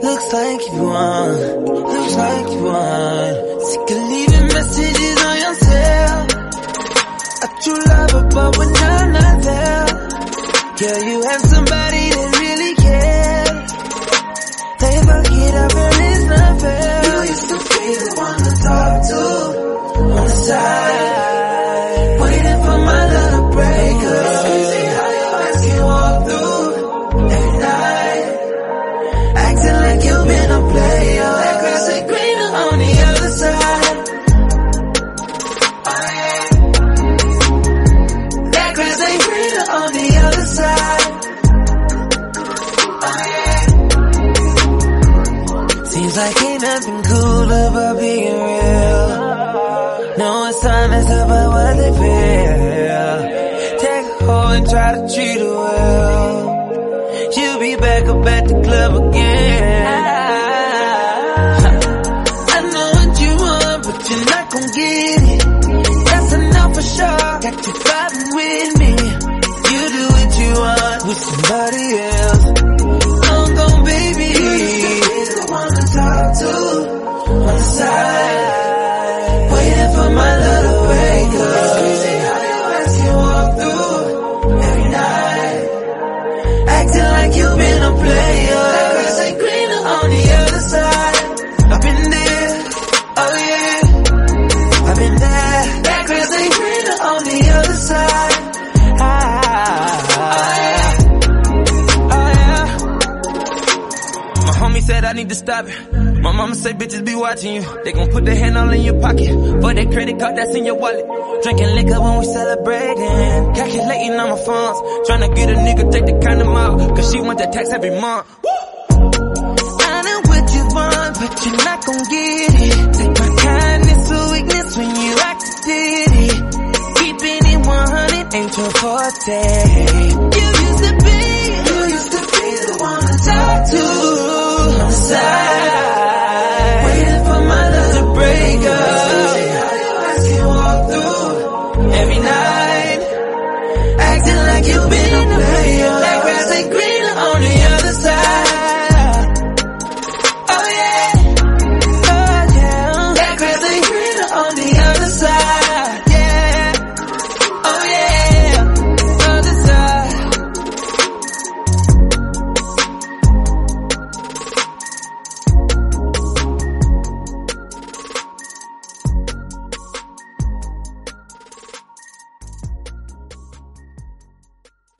Looks like you won, looks like you won. Sick of leaving but when I'm not there. Yeah, you have somebody like ain't nothing cool about being real. No, it's honest about what they feel. Take a hoe and try to treat her well. She'll be back up at the club again. I know what you want, but you're not gon' get it. That's enough for sure. Got you fighting with me. You do what you want with somebody I need to stop it. My mama say bitches be watching you. They gon' put their hand all in your pocket. For that credit card that's in your wallet. Drinking liquor when we celebrating. Calculating on my funds. Trying to get a nigga take the kind of out. Cause she want that tax every month. I know what you want, but you're not gon' get it. Take my kindness for weakness when you act ditty. Keeping it 100 ain't your forte. like you've been a player. Like grass ain't greener on the other side.